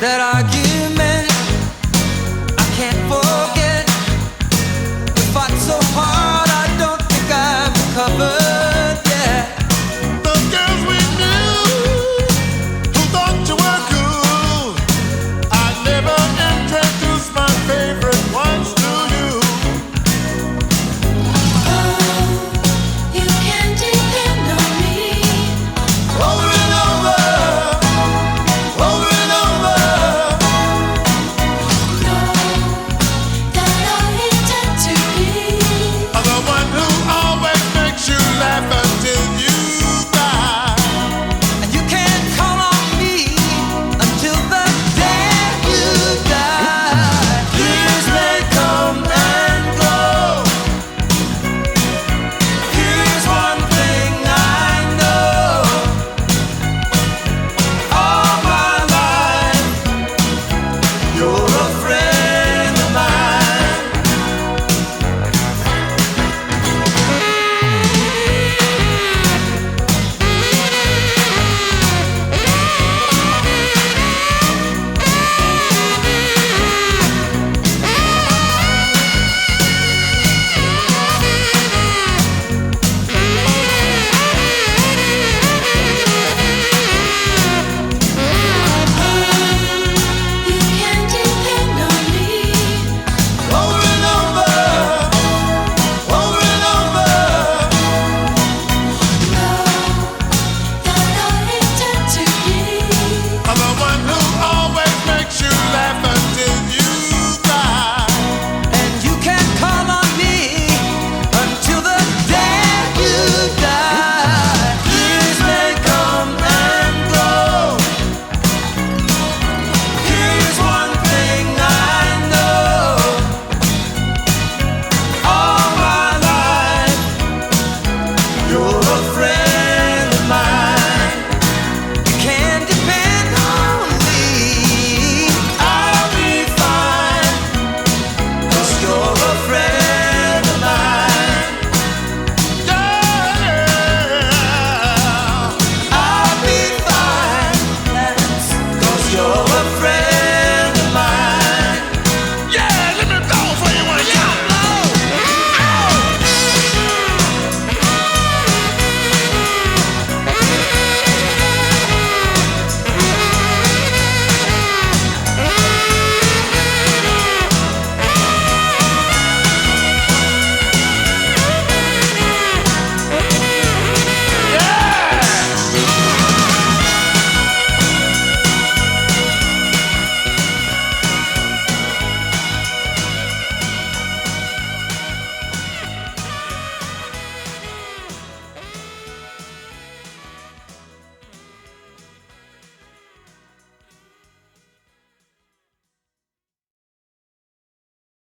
that argument I can't forget. We fought so hard, I don't think I've recovered.